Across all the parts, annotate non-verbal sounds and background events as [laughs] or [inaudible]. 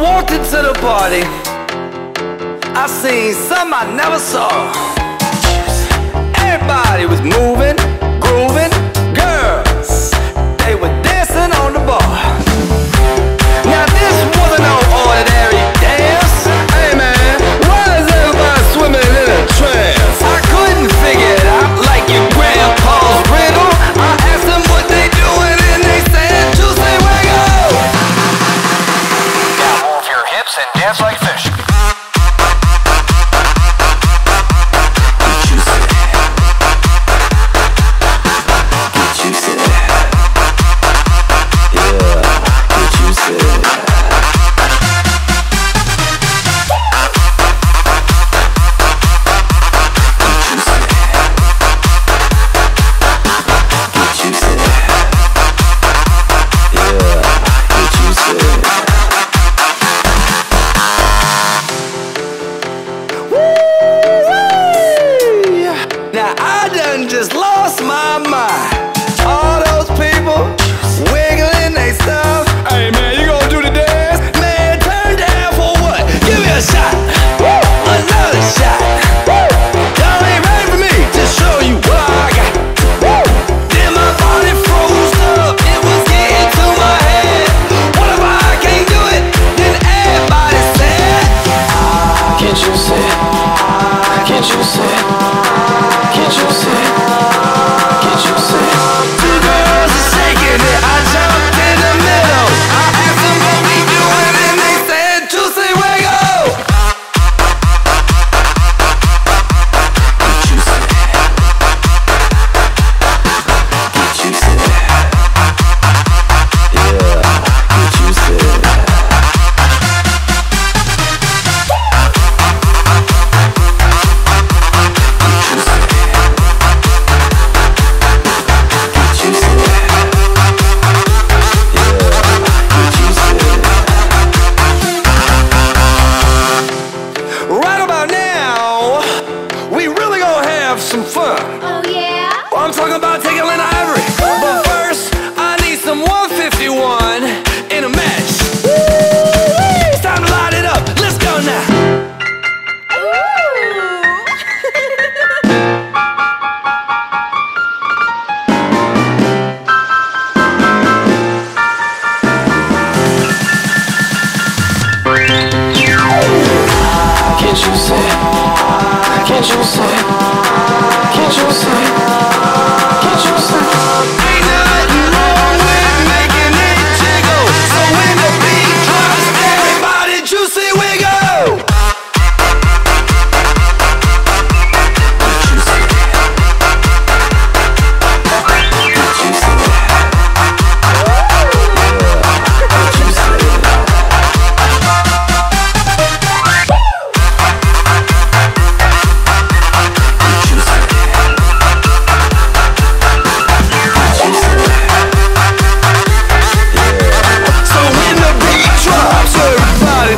walked into the party, I seen some I never saw. and just love. some fun.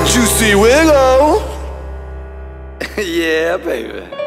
juicy wiggle. [laughs] yeah, baby.